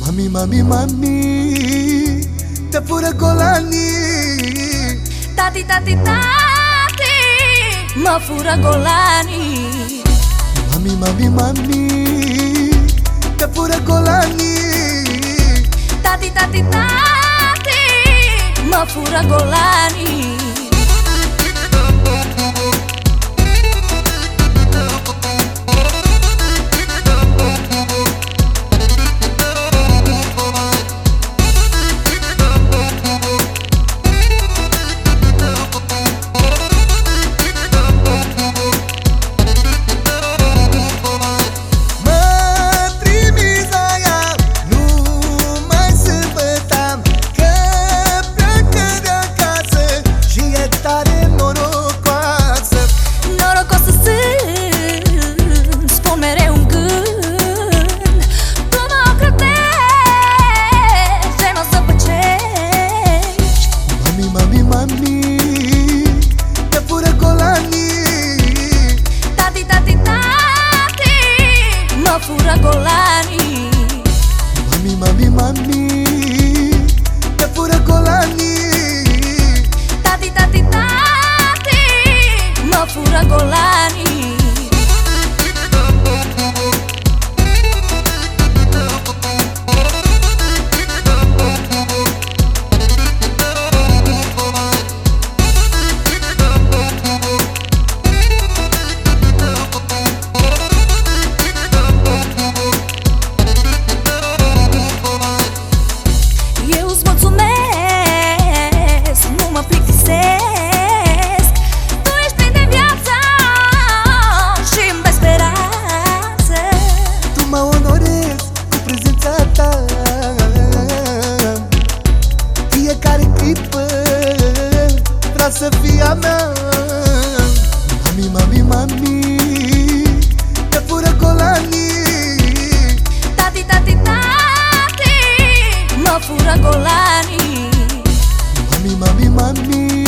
Mami, mami, mami Tepura golani. Tati, tati, tati Mafura golani. Mami, mami, mami Tepura golani. Tati, tati, tati Mafura golani. furagolani mami mami mami. me.